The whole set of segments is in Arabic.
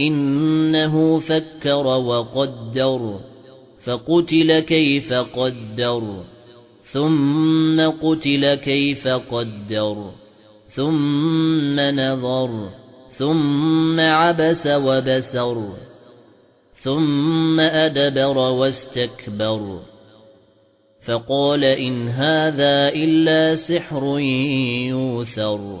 إِنَّهُ فَكَّرَ وَقَدَّرَ فَقُتِلَ كَيْفَ قَدَّرَ ثُمَّ قُتِلَ كَيْفَ قَدَّرَ ثُمَّ نَظَرَ ثُمَّ عَبَسَ وَبَسَرَ ثُمَّ أَدْبَرَ وَاسْتَكْبَرَ. فَقَالَ إِنْ هَذَا إِلَّا سِحْرٌ يُؤْثَرُ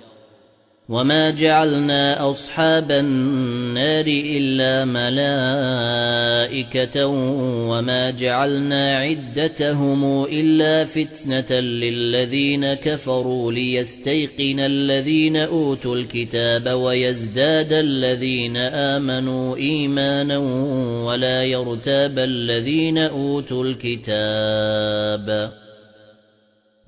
وَمَا جَعَلْنَا أَصْحَابَ النَّارِ إِلَّا مَلَائِكَةً وَمَا جَعَلْنَا عِدَّتَهُمْ إِلَّا فِتْنَةً لِلَّذِينَ كَفَرُوا لِيَسْتَيْقِنَ الَّذِينَ أُوتُوا الْكِتَابَ وَيَزْدَادَ الَّذِينَ آمَنُوا إِيمَانًا وَلَا يَرْتَابَ الَّذِينَ أُوتُوا الْكِتَابَ